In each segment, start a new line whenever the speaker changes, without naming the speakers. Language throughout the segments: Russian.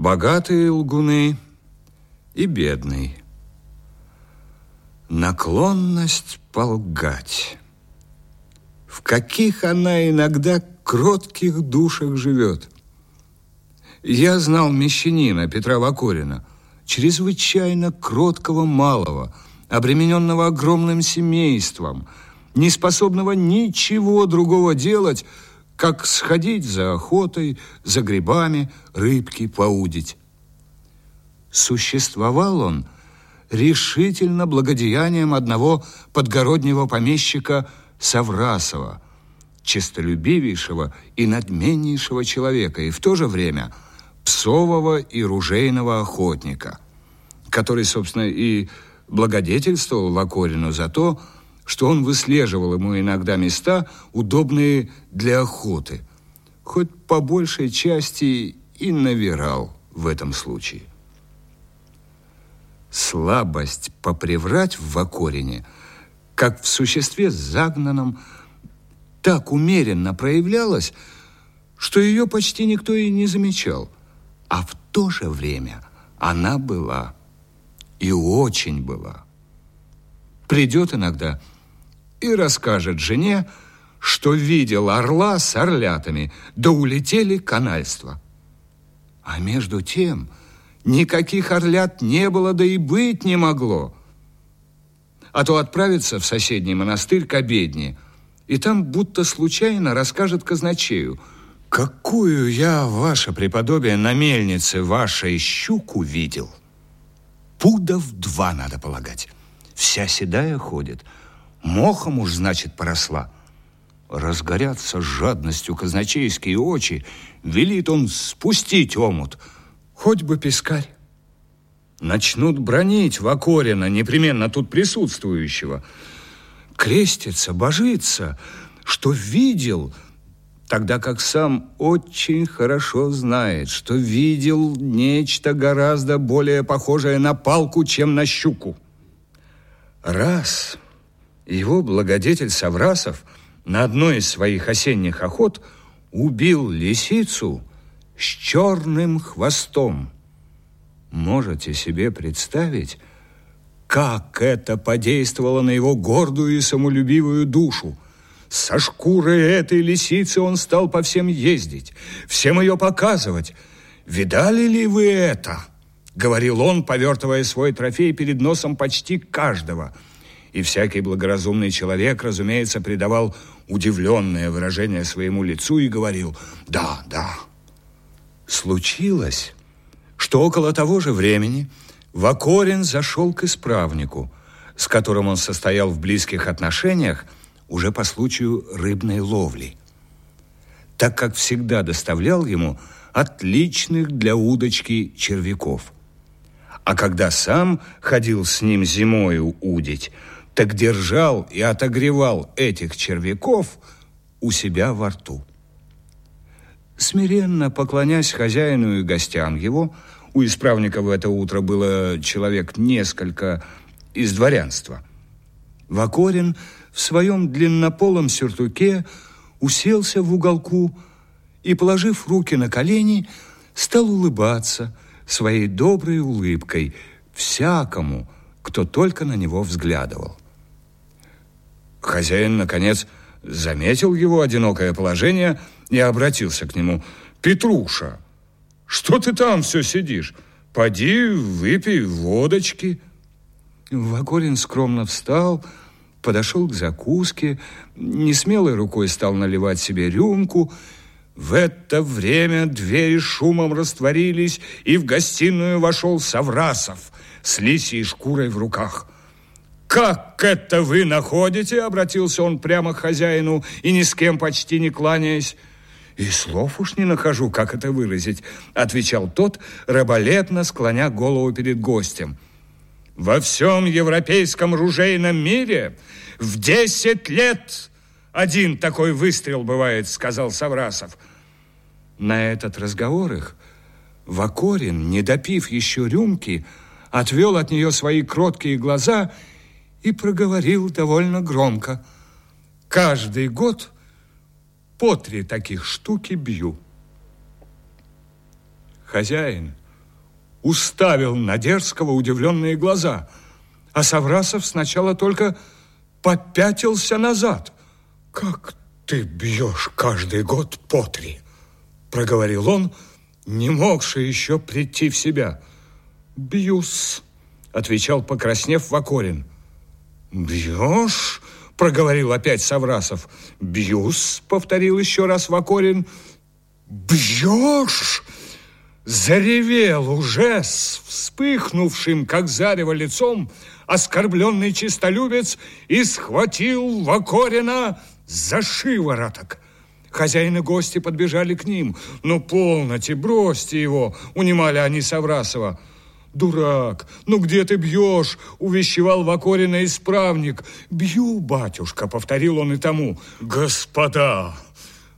Богатые лгуны и бедный. Наклонность полгать. В каких она иногда кротких душах живет. Я знал мещанина Петра Вакорина, чрезвычайно кроткого малого, обремененного огромным семейством, не способного ничего другого делать, как сходить за охотой, за грибами, рыбки поудить. Существовал он решительно благодеянием одного подгороднего помещика Саврасова, честолюбивейшего и надменнейшего человека, и в то же время псового и ружейного охотника, который, собственно, и благодетельствовал Лакорину за то, что он выслеживал ему иногда места, удобные для охоты, хоть по большей части и навирал в этом случае. Слабость поприврать в Вакорине, как в существе загнанном, так умеренно проявлялась, что ее почти никто и не замечал. А в то же время она была, и очень была. Придет иногда и расскажет жене, что видел орла с орлятами, да улетели канальства. А между тем никаких орлят не было, да и быть не могло. А то отправится в соседний монастырь к обедне, и там будто случайно расскажет казначею, какую я, ваше преподобие, на мельнице вашей щуку видел. Пудов два, надо полагать. Вся седая ходит – Мохом уж, значит, поросла. Разгорятся жадностью казначейские очи. Велит он спустить омут. Хоть бы пескарь. Начнут бронить Вакорина, непременно тут присутствующего. Крестится, божится, что видел, тогда как сам очень хорошо знает, что видел нечто гораздо более похожее на палку, чем на щуку. Раз его благодетель Саврасов на одной из своих осенних охот убил лисицу с черным хвостом. Можете себе представить, как это подействовало на его гордую и самолюбивую душу? Со шкурой этой лисицы он стал по всем ездить, всем ее показывать. «Видали ли вы это?» — говорил он, повертывая свой трофей перед носом почти каждого — и всякий благоразумный человек, разумеется, придавал удивленное выражение своему лицу и говорил «да, да». Случилось, что около того же времени Вакорин зашел к исправнику, с которым он состоял в близких отношениях уже по случаю рыбной ловли, так как всегда доставлял ему отличных для удочки червяков. А когда сам ходил с ним зимою удить – так держал и отогревал этих червяков у себя во рту. Смиренно поклонясь хозяину и гостям его, у исправника в это утро было человек несколько из дворянства. Вакорин в своем длиннополом сюртуке уселся в уголку и, положив руки на колени, стал улыбаться своей доброй улыбкой всякому, кто только на него взглядывал. Хозяин, наконец, заметил его одинокое положение и обратился к нему. «Петруша, что ты там все сидишь? Поди, выпей водочки». Вагорин скромно встал, подошел к закуске, несмелой рукой стал наливать себе рюмку. В это время двери шумом растворились, и в гостиную вошел Саврасов с лисьей шкурой в руках – «Как это вы находите?» – обратился он прямо к хозяину и ни с кем почти не кланяясь. «И слов уж не нахожу, как это выразить», – отвечал тот, раболепно склоня голову перед гостем. «Во всем европейском ружейном мире в десять лет один такой выстрел бывает», – сказал Саврасов. На этот разговор их Вакорин, не допив еще рюмки, отвел от нее свои кроткие глаза и, и проговорил довольно громко. «Каждый год по три таких штуки бью». Хозяин, уставил на Дерзкого удивленные глаза, а Саврасов сначала только попятился назад. «Как ты бьешь каждый год по три?» проговорил он, не могший еще прийти в себя. «Бьюсь», — отвечал, покраснев Вакорин. «Бьешь?» — проговорил опять Саврасов. «Бьюсь», — повторил еще раз Вакорин. «Бьешь?» Заревел уже с вспыхнувшим, как зарево, лицом оскорбленный чистолюбец и схватил Вакорина за шивороток. Хозяин и гости подбежали к ним. «Ну, полноте, бросьте его!» — унимали они Саврасова. «Дурак, ну где ты бьешь?» — увещевал Вакорина исправник. «Бью, батюшка», — повторил он и тому. «Господа,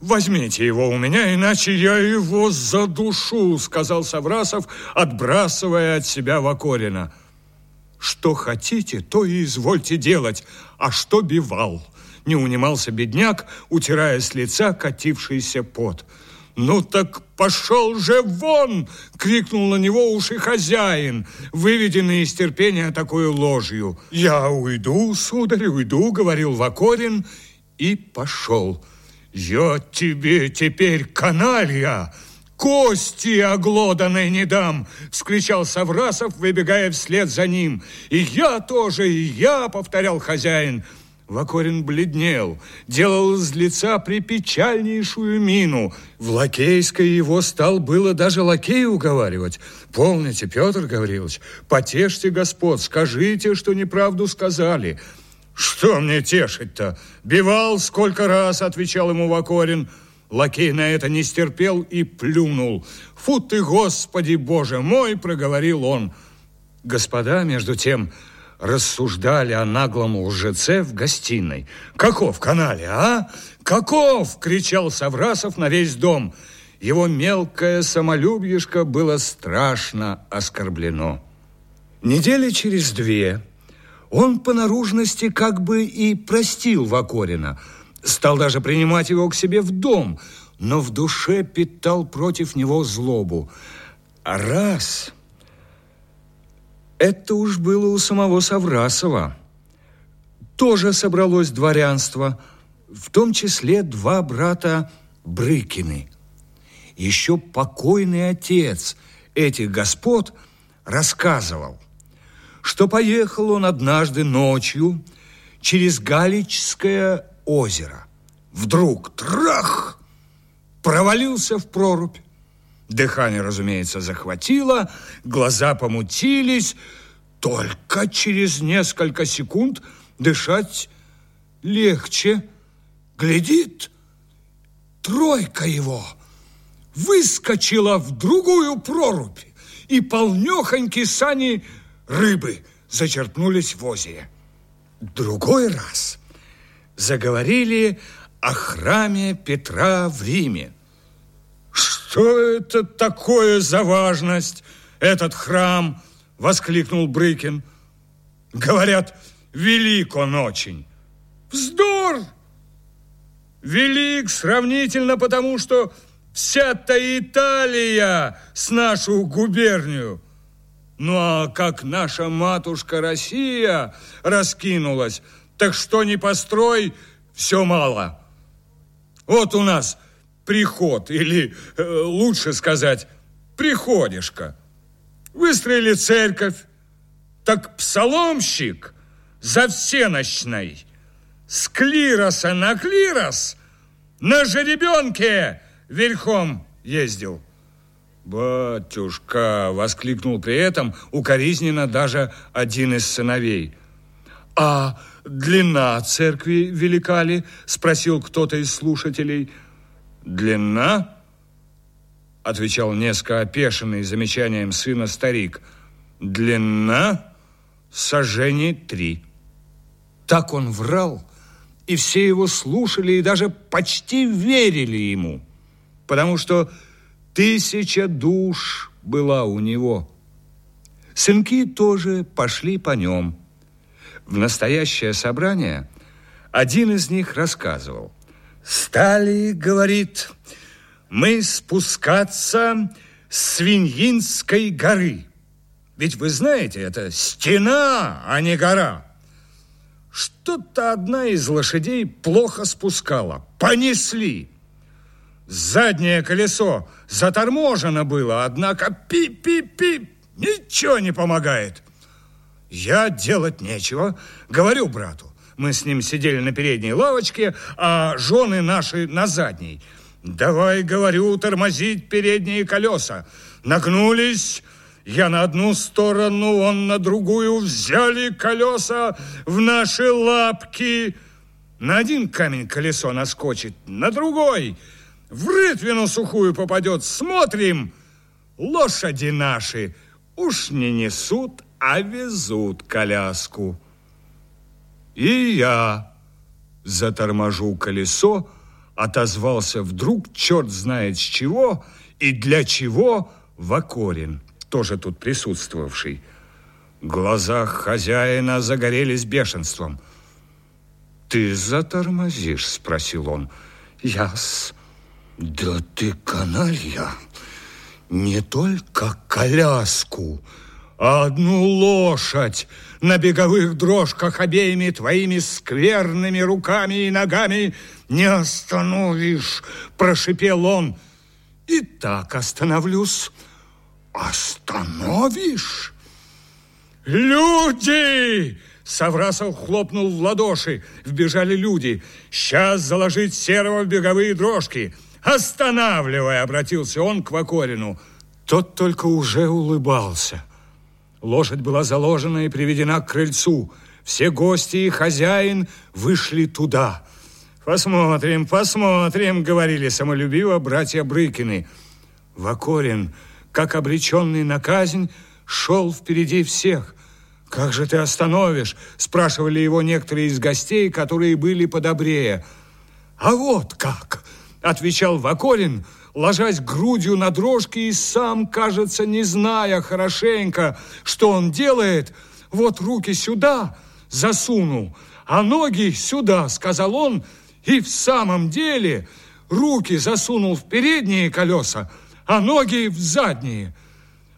возьмите его у меня, иначе я его задушу», — сказал Саврасов, отбрасывая от себя Вакорина. «Что хотите, то и извольте делать, а что бивал?» Не унимался бедняк, утирая с лица катившийся пот. «Ну так пошел же вон!» — крикнул на него уж и хозяин, выведенный из терпения такой ложью. «Я уйду, сударь, уйду», — говорил Вакорин, и пошел. «Я тебе теперь каналья!» «Кости оглоданной не дам!» — вскричал Саврасов, выбегая вслед за ним. «И я тоже, и я!» — повторял хозяин. Вакорин бледнел, делал из лица припечальнейшую мину. В лакейской его стал было даже лакей уговаривать. «Помните, Петр Гаврилович, потешьте господ, скажите, что неправду сказали». «Что мне тешить-то? Бивал сколько раз», — отвечал ему Вакорин. Лакей на это не стерпел и плюнул. «Фу ты, Господи Боже мой!» — проговорил он. Господа, между тем, рассуждали о наглом лжеце в гостиной. «Каков канале, а? Каков?» – кричал Саврасов на весь дом. Его мелкое самолюбьишко было страшно оскорблено. Недели через две он по наружности как бы и простил Вакорина, стал даже принимать его к себе в дом, но в душе питал против него злобу. А раз это уж было у самого Саврасова. Тоже собралось дворянство, в том числе два брата Брыкины. Еще покойный отец этих господ рассказывал, что поехал он однажды ночью через Галичское озеро. Вдруг трах! Провалился в прорубь. Дыхание, разумеется, захватило, глаза помутились. Только через несколько секунд дышать легче. Глядит, тройка его выскочила в другую прорубь, и полнехоньки сани рыбы зачерпнулись в озере. Другой раз заговорили о храме Петра в Риме. «Что это такое за важность, этот храм?» — воскликнул Брыкин. «Говорят, велик он очень». «Вздор! Велик сравнительно потому, что вся-то Италия с нашу губернию. Ну а как наша матушка Россия раскинулась, так что не построй, все мало. Вот у нас приход, или э, лучше сказать, приходишка. Выстроили церковь, так псаломщик за всеночной с клироса на клирос на жеребенке верхом ездил. «Батюшка!» — воскликнул при этом укоризненно даже один из сыновей. «А длина церкви велика ли?» — спросил кто-то из слушателей – «Длина?» – отвечал несколько опешенный замечанием сына старик. «Длина сожжений три». Так он врал, и все его слушали и даже почти верили ему, потому что тысяча душ была у него. Сынки тоже пошли по нем. В настоящее собрание один из них рассказывал. Стали, говорит, мы спускаться с Свиньинской горы. Ведь вы знаете, это стена, а не гора. Что-то одна из лошадей плохо спускала. Понесли. Заднее колесо заторможено было, однако пи-пи-пи, ничего не помогает. Я делать нечего. Говорю брату. Мы с ним сидели на передней лавочке, а жены наши на задней. Давай, говорю, тормозить передние колеса. Нагнулись, я на одну сторону, он на другую. Взяли колеса в наши лапки. На один камень колесо наскочит, на другой. В рытвину сухую попадет. Смотрим, лошади наши уж не несут, а везут коляску. И я заторможу колесо, отозвался вдруг, черт знает с чего и для чего, Вакорин тоже тут присутствовавший. В глазах хозяина загорелись бешенством. «Ты затормозишь?» – спросил он. «Я-с...» «Да ты каналья! Не только коляску, одну лошадь на беговых дрожках обеими твоими скверными руками и ногами не остановишь!» – прошипел он. «И так остановлюсь!» Остановишь? Люди! Саврасов хлопнул в ладоши. Вбежали люди. Сейчас заложить серого в беговые дрожки. Останавливай, обратился он к Вакорину. Тот только уже улыбался. Лошадь была заложена и приведена к крыльцу. Все гости и хозяин вышли туда. «Посмотрим, посмотрим», — говорили самолюбиво братья Брыкины. Вакорин как обреченный на казнь, шел впереди всех. «Как же ты остановишь?» – спрашивали его некоторые из гостей, которые были подобрее. «А вот как!» – отвечал Ваколин, ложась грудью на дрожки и сам, кажется, не зная хорошенько, что он делает. «Вот руки сюда засунул, а ноги сюда», – сказал он, и в самом деле руки засунул в передние колеса, а ноги в задние.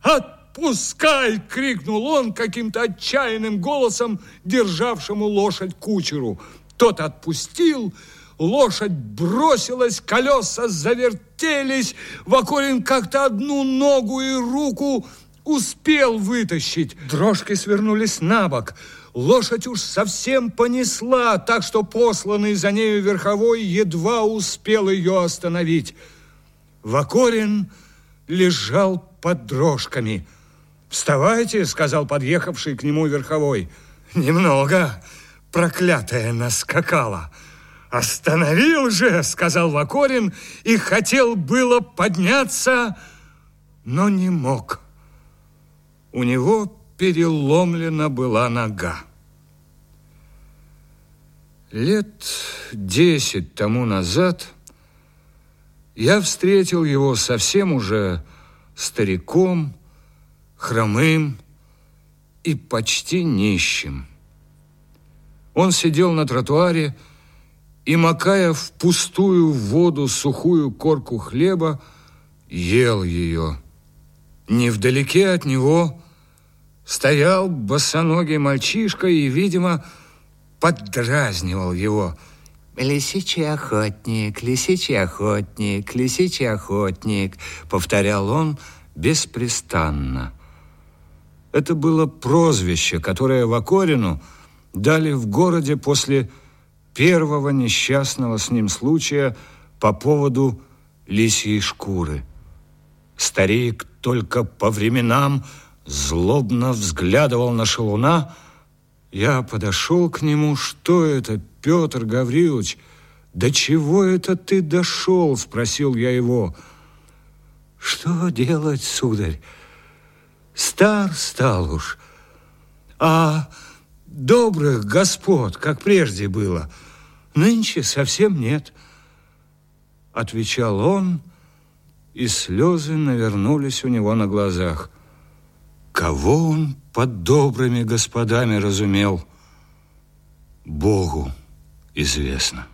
«Отпускай!» — крикнул он каким-то отчаянным голосом, державшему лошадь кучеру. Тот отпустил, лошадь бросилась, колеса завертелись, Вакорин как-то одну ногу и руку успел вытащить. Дрожки свернулись на бок. Лошадь уж совсем понесла, так что посланный за нею верховой едва успел ее остановить. Вакорин лежал под дрожками. «Вставайте», — сказал подъехавший к нему верховой. «Немного, проклятая наскакала». «Остановил же», — сказал Вакорин, и хотел было подняться, но не мог. У него переломлена была нога. Лет десять тому назад я встретил его совсем уже стариком, хромым и почти нищим. Он сидел на тротуаре и, макая в пустую воду сухую корку хлеба, ел ее. Невдалеке от него стоял босоногий мальчишка и, видимо, поддразнивал его –
«Лисичий охотник, лисичий охотник, лисичий охотник», повторял он беспрестанно.
Это было прозвище, которое Вакорину дали в городе после первого несчастного с ним случая по поводу лисьей шкуры. Старик только по временам злобно взглядывал на шалуна. Я подошел к нему. Что это, Петр Гаврилович, до чего это ты дошел?» – спросил я его. «Что делать, сударь? Стар стал уж, а добрых господ, как прежде было, нынче совсем нет». Отвечал он, и слезы навернулись у него на глазах. Кого он под добрыми господами разумел? Богу известно.